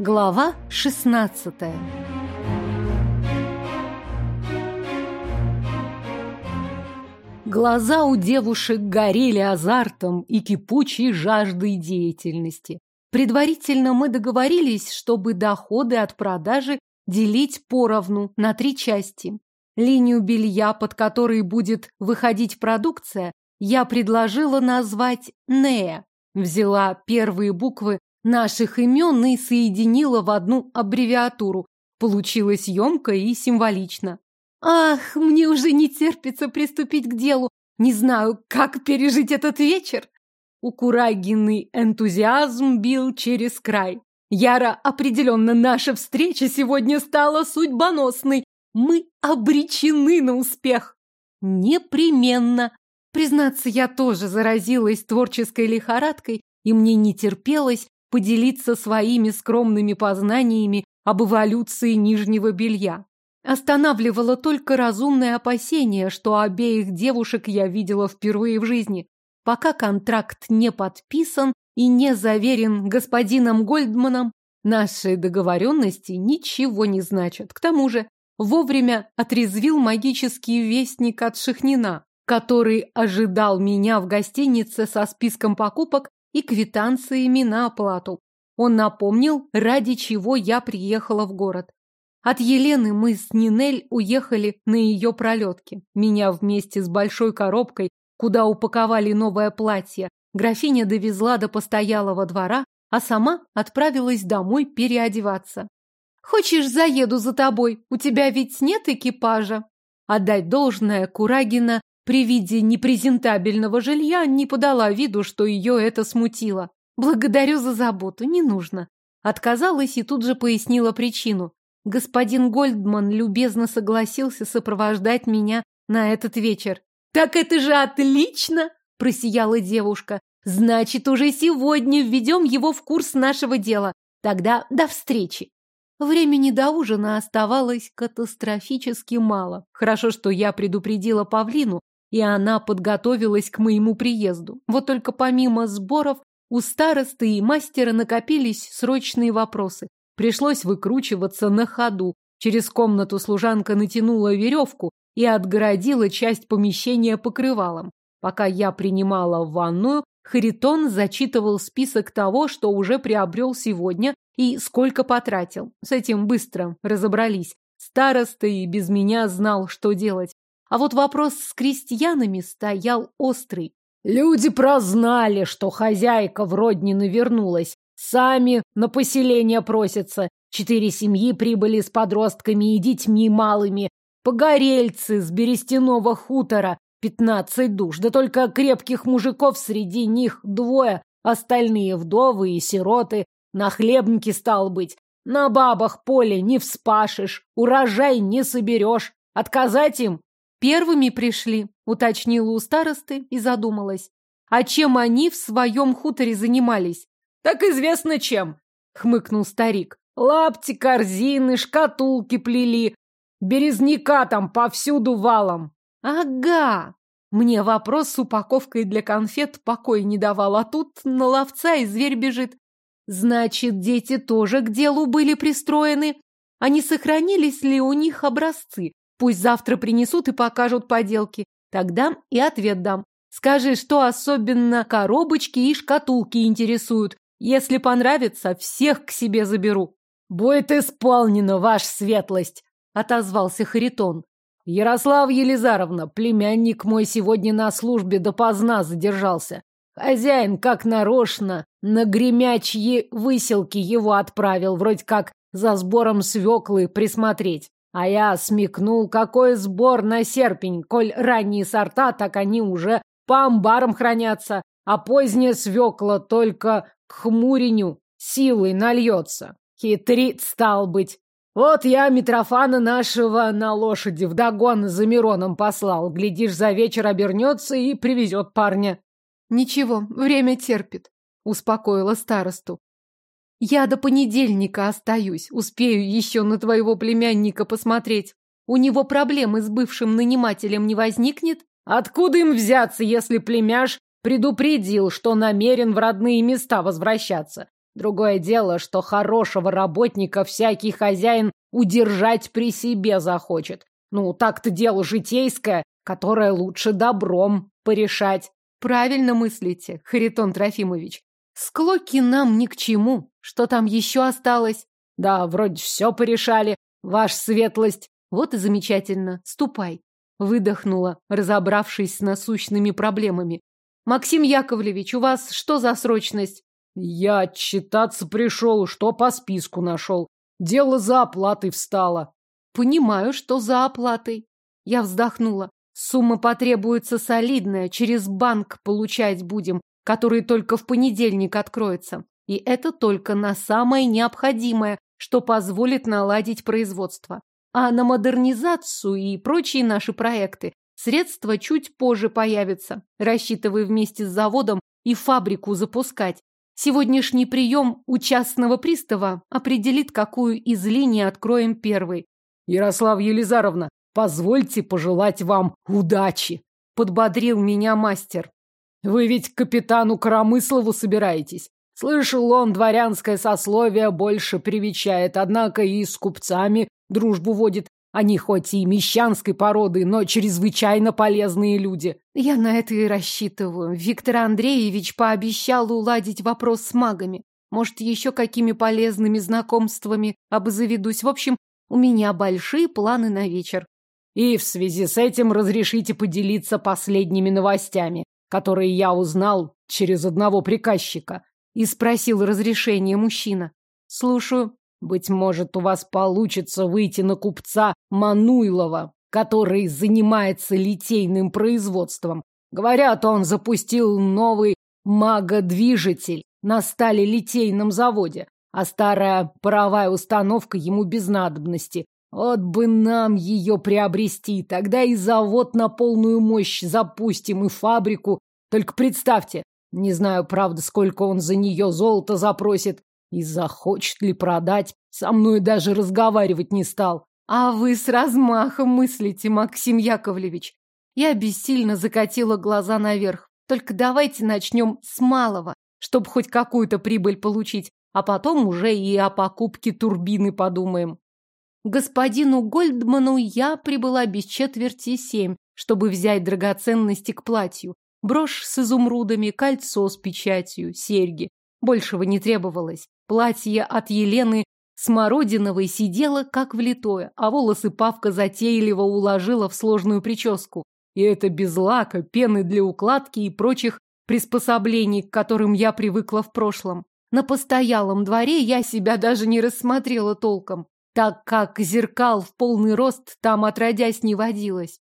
Глава 16 Глаза у девушек горели азартом и кипучей жаждой деятельности. Предварительно мы договорились, чтобы доходы от продажи делить поровну на три части. Линию белья, под которой будет выходить продукция, я предложила назвать «Нея». Взяла первые буквы наших имен и соединила в одну аббревиатуру. Получилось емко и символично. Ах, мне уже не терпится приступить к делу. Не знаю, как пережить этот вечер. У Курагины энтузиазм бил через край. Яра, определенно наша встреча сегодня стала судьбоносной. Мы обречены на успех. Непременно. Признаться, я тоже заразилась творческой лихорадкой, и мне не терпелось поделиться своими скромными познаниями об эволюции нижнего белья. Останавливало только разумное опасение, что обеих девушек я видела впервые в жизни. Пока контракт не подписан и не заверен господином Гольдманом, наши договоренности ничего не значат. К тому же вовремя отрезвил магический вестник от Шахнина, который ожидал меня в гостинице со списком покупок и квитанциями на оплату. Он напомнил, ради чего я приехала в город. От Елены мы с Нинель уехали на ее пролетке. Меня вместе с большой коробкой, куда упаковали новое платье, графиня довезла до постоялого двора, а сама отправилась домой переодеваться. «Хочешь, заеду за тобой? У тебя ведь нет экипажа?» Отдать должное, Курагина при виде непрезентабельного жилья не подала виду, что ее это смутило. «Благодарю за заботу, не нужно». Отказалась и тут же пояснила причину. Господин Гольдман любезно согласился сопровождать меня на этот вечер. «Так это же отлично!» – просияла девушка. «Значит, уже сегодня введем его в курс нашего дела. Тогда до встречи!» Времени до ужина оставалось катастрофически мало. Хорошо, что я предупредила Павлину, и она подготовилась к моему приезду. Вот только помимо сборов у старосты и мастера накопились срочные вопросы. Пришлось выкручиваться на ходу. Через комнату служанка натянула веревку и отгородила часть помещения покрывалом. Пока я принимала ванную, Харитон зачитывал список того, что уже приобрел сегодня и сколько потратил. С этим быстро разобрались. Староста и без меня знал, что делать. А вот вопрос с крестьянами стоял острый. Люди прознали, что хозяйка в Роднино вернулась, Сами на поселение просятся. Четыре семьи прибыли с подростками и детьми малыми. Погорельцы с Берестяного хутора. Пятнадцать душ. Да только крепких мужиков среди них двое. Остальные вдовы и сироты. На хлебнике стал быть. На бабах поле не вспашешь. Урожай не соберешь. Отказать им? Первыми пришли, уточнила у старосты и задумалась. А чем они в своем хуторе занимались? Так известно чем, хмыкнул старик. Лапти, корзины, шкатулки плели. Березняка там повсюду валом. Ага. Мне вопрос с упаковкой для конфет покой не давал, а тут на ловца и зверь бежит. Значит, дети тоже к делу были пристроены. А не сохранились ли у них образцы? Пусть завтра принесут и покажут поделки. Тогда и ответ дам. Скажи, что особенно коробочки и шкатулки интересуют. Если понравится, всех к себе заберу. Будет исполнено, ваша светлость, отозвался Харитон. Ярослав Елизаровна, племянник мой сегодня на службе допоздна задержался. Хозяин, как нарочно, на гремячьи выселки его отправил, вроде как за сбором свеклы присмотреть. А я смекнул, какой сбор на серпень, коль ранние сорта, так они уже по амбарам хранятся, а поздняя свекла только к хмуреню силой нальется. Хитрит стал быть. Вот я Митрофана нашего на лошади вдогон за Мироном послал. Глядишь, за вечер обернется и привезет парня. Ничего, время терпит, успокоила старосту. Я до понедельника остаюсь, успею еще на твоего племянника посмотреть. У него проблемы с бывшим нанимателем не возникнет? Откуда им взяться, если племяш предупредил, что намерен в родные места возвращаться. Другое дело, что хорошего работника всякий хозяин удержать при себе захочет. Ну, так-то дело житейское, которое лучше добром порешать. Правильно мыслите, Харитон Трофимович. Склоки нам ни к чему. Что там еще осталось? Да, вроде все порешали, ваша светлость. Вот и замечательно. Ступай. Выдохнула, разобравшись с насущными проблемами. Максим Яковлевич, у вас что за срочность? Я отчитаться пришел, что по списку нашел. Дело за оплатой встало. Понимаю, что за оплатой. Я вздохнула. Сумма потребуется солидная, через банк получать будем, который только в понедельник откроется. И это только на самое необходимое, что позволит наладить производство. А на модернизацию и прочие наши проекты средства чуть позже появятся. Рассчитывай вместе с заводом и фабрику запускать. Сегодняшний прием у частного пристава определит, какую из линий откроем первой. Ярослав Елизаровна, позвольте пожелать вам удачи, подбодрил меня мастер. Вы ведь к капитану Коромыслову собираетесь. Слышал он, дворянское сословие больше привечает, однако и с купцами дружбу водит. Они хоть и мещанской породы, но чрезвычайно полезные люди. Я на это и рассчитываю. Виктор Андреевич пообещал уладить вопрос с магами. Может, еще какими полезными знакомствами обзаведусь. В общем, у меня большие планы на вечер. И в связи с этим разрешите поделиться последними новостями, которые я узнал через одного приказчика. И спросил разрешение мужчина. Слушаю. Быть может, у вас получится выйти на купца Мануйлова, который занимается литейным производством. Говорят, он запустил новый магодвижитель на стали-литейном заводе, а старая паровая установка ему без надобности. Вот бы нам ее приобрести, тогда и завод на полную мощь запустим, и фабрику. Только представьте, не знаю, правда, сколько он за нее золота запросит, и захочет ли продать, со мной даже разговаривать не стал. А вы с размахом мыслите, Максим Яковлевич. Я бессильно закатила глаза наверх. Только давайте начнем с малого, чтобы хоть какую-то прибыль получить, а потом уже и о покупке турбины подумаем. Господину Гольдману я прибыла без четверти семь, чтобы взять драгоценности к платью. Брошь с изумрудами, кольцо с печатью, серьги. Большего не требовалось. Платье от Елены Смородиновой сидело как влитое, а волосы Павка затейливо уложила в сложную прическу. И это без лака, пены для укладки и прочих приспособлений, к которым я привыкла в прошлом. На постоялом дворе я себя даже не рассмотрела толком, так как зеркал в полный рост там отродясь не водилось.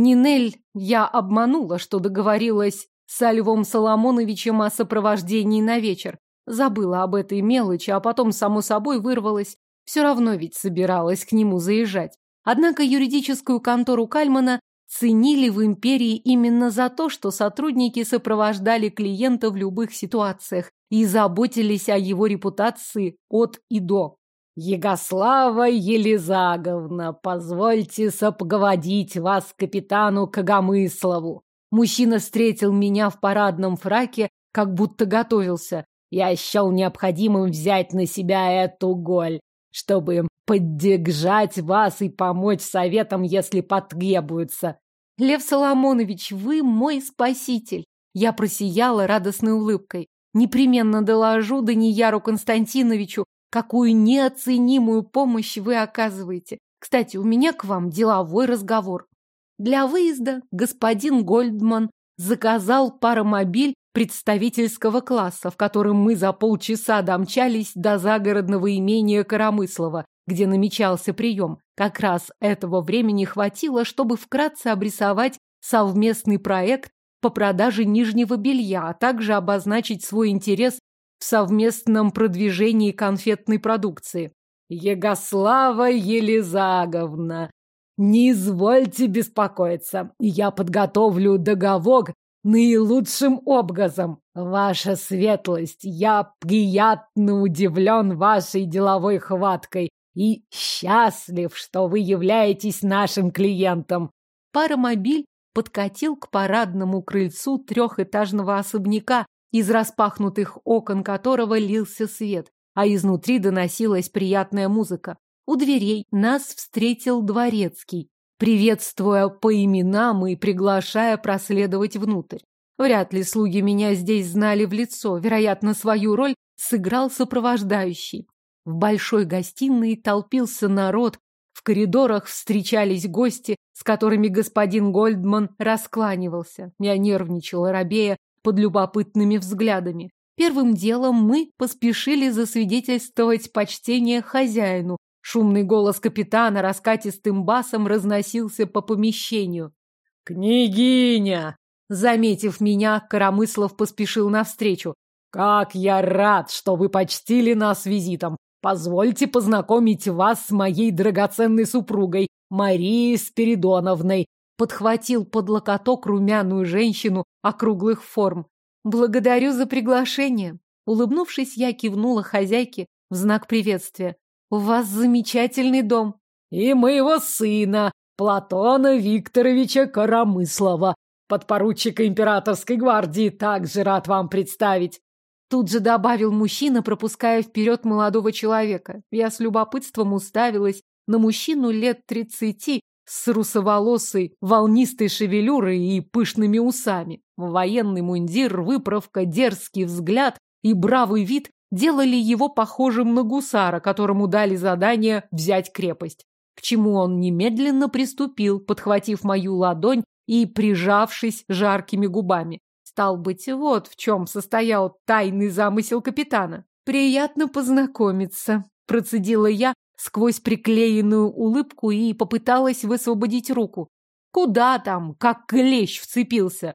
Нинель я обманула, что договорилась с Львом Соломоновичем о сопровождении на вечер. Забыла об этой мелочи, а потом, само собой, вырвалась. Все равно ведь собиралась к нему заезжать. Однако юридическую контору Кальмана ценили в империи именно за то, что сотрудники сопровождали клиента в любых ситуациях и заботились о его репутации от и до. «Егослава Елизаговна, позвольте сопоговорить вас капитану Кагомыслову». Мужчина встретил меня в парадном фраке, как будто готовился. Я счел необходимым взять на себя эту голь, чтобы поддержать вас и помочь советам, если потребуется. Лев Соломонович, вы мой спаситель. Я просияла радостной улыбкой. Непременно доложу Данияру Константиновичу, какую неоценимую помощь вы оказываете. Кстати, у меня к вам деловой разговор. Для выезда господин Гольдман заказал паромобиль представительского класса, в котором мы за полчаса домчались до загородного имения Коромыслова, где намечался прием. Как раз этого времени хватило, чтобы вкратце обрисовать совместный проект по продаже нижнего белья, а также обозначить свой интерес в совместном продвижении конфетной продукции. Егослава Елизаговна, не извольте беспокоиться, я подготовлю договор наилучшим образом. Ваша светлость, я приятно удивлен вашей деловой хваткой и счастлив, что вы являетесь нашим клиентом. Паромобиль подкатил к парадному крыльцу трехэтажного особняка, из распахнутых окон которого лился свет, а изнутри доносилась приятная музыка. У дверей нас встретил дворецкий, приветствуя по именам и приглашая проследовать внутрь. Вряд ли слуги меня здесь знали в лицо, вероятно, свою роль сыграл сопровождающий. В большой гостиной толпился народ, в коридорах встречались гости, с которыми господин Гольдман раскланивался. Я нервничала, робея под любопытными взглядами. Первым делом мы поспешили засвидетельствовать почтение хозяину. Шумный голос капитана раскатистым басом разносился по помещению. «Княгиня!» Заметив меня, Коромыслов поспешил навстречу. «Как я рад, что вы почтили нас визитом! Позвольте познакомить вас с моей драгоценной супругой, Марией Спиридоновной!» Подхватил под локоток румяную женщину округлых форм. «Благодарю за приглашение!» Улыбнувшись, я кивнула хозяйке в знак приветствия. «У вас замечательный дом!» «И моего сына, Платона Викторовича Коромыслова, подпоручика императорской гвардии, также рад вам представить!» Тут же добавил мужчина, пропуская вперед молодого человека. Я с любопытством уставилась на мужчину лет тридцати с русоволосой, волнистой шевелюрой и пышными усами. Военный мундир, выправка, дерзкий взгляд и бравый вид делали его похожим на гусара, которому дали задание взять крепость. К чему он немедленно приступил, подхватив мою ладонь и прижавшись жаркими губами. Стал быть, вот в чем состоял тайный замысел капитана. «Приятно познакомиться», — процедила я сквозь приклеенную улыбку и попыталась высвободить руку. Куда там, как клещ вцепился?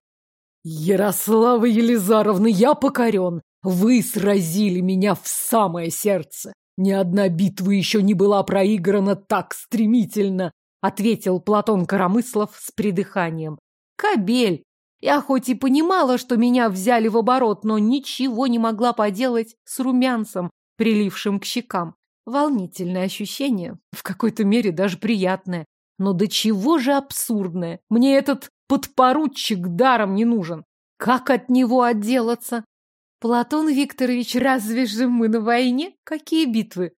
«Ярослава Елизаровна, я покорен. Вы сразили меня в самое сердце. Ни одна битва еще не была проиграна так стремительно», — ответил Платон Коромыслов с придыханием. «Кобель, я хоть и понимала, что меня взяли в оборот, но ничего не могла поделать с румянцем, прилившим к щекам. Волнительное ощущение, в какой-то мере даже приятное. Но до чего же абсурдное? Мне этот подпоручик даром не нужен. Как от него отделаться? Платон Викторович, разве же мы на войне? Какие битвы?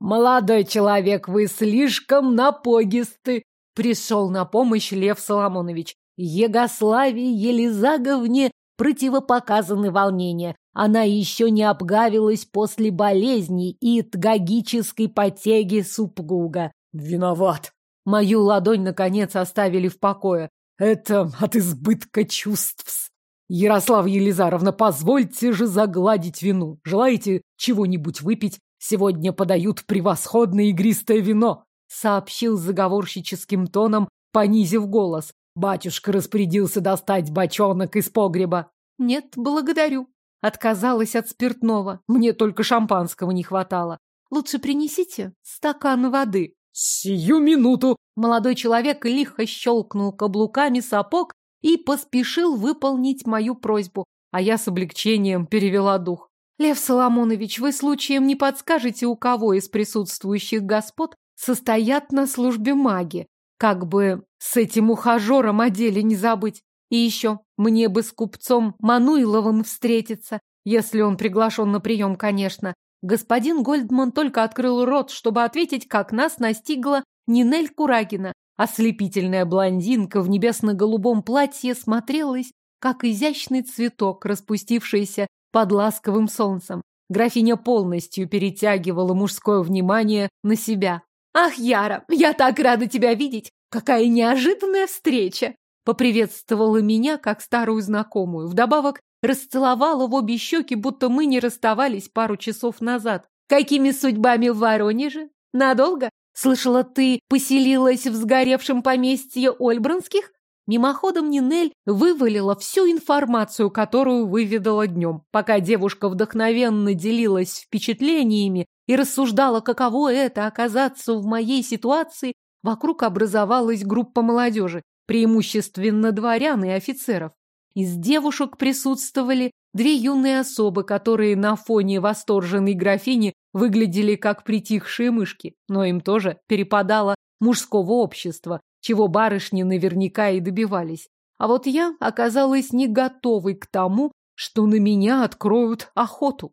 Молодой человек, вы слишком напогисты. Пришел на помощь Лев Соломонович. Егославе Елизаговне противопоказаны волнения. Она еще не обгавилась после болезни и тгагической потеги супруга. Виноват. Мою ладонь, наконец, оставили в покое. Это от избытка чувств. Ярослава Елизаровна, позвольте же загладить вину. Желаете чего-нибудь выпить? Сегодня подают превосходное игристое вино, сообщил заговорщическим тоном, понизив голос. Батюшка распорядился достать бочонок из погреба. Нет, благодарю. Отказалась от спиртного. Мне только шампанского не хватало. Лучше принесите стакан воды. Сию минуту. Молодой человек лихо щелкнул каблуками сапог и поспешил выполнить мою просьбу, а я с облегчением перевела дух. Лев Соломонович, вы случаем не подскажете, у кого из присутствующих господ состоят на службе маги? Как бы с этим ухажером о деле не забыть. И еще, мне бы с купцом Мануиловым встретиться, если он приглашен на прием, конечно. Господин Гольдман только открыл рот, чтобы ответить, как нас настигла Нинель Курагина. Ослепительная блондинка в небесно-голубом платье смотрелась, как изящный цветок, распустившийся под ласковым солнцем. Графиня полностью перетягивала мужское внимание на себя. «Ах, Яра, я так рада тебя видеть! Какая неожиданная встреча!» Поприветствовала меня, как старую знакомую. Вдобавок, расцеловала в обе щеки, будто мы не расставались пару часов назад. «Какими судьбами в Воронеже? Надолго? Слышала, ты поселилась в сгоревшем поместье Ольбранских?» Мимоходом Нинель вывалила всю информацию, которую выведала днем. Пока девушка вдохновенно делилась впечатлениями и рассуждала, каково это оказаться в моей ситуации, вокруг образовалась группа молодежи, преимущественно дворян и офицеров. Из девушек присутствовали две юные особы, которые на фоне восторженной графини выглядели как притихшие мышки, но им тоже перепадало мужского общества, чего барышни наверняка и добивались. А вот я оказалась не готовой к тому, что на меня откроют охоту.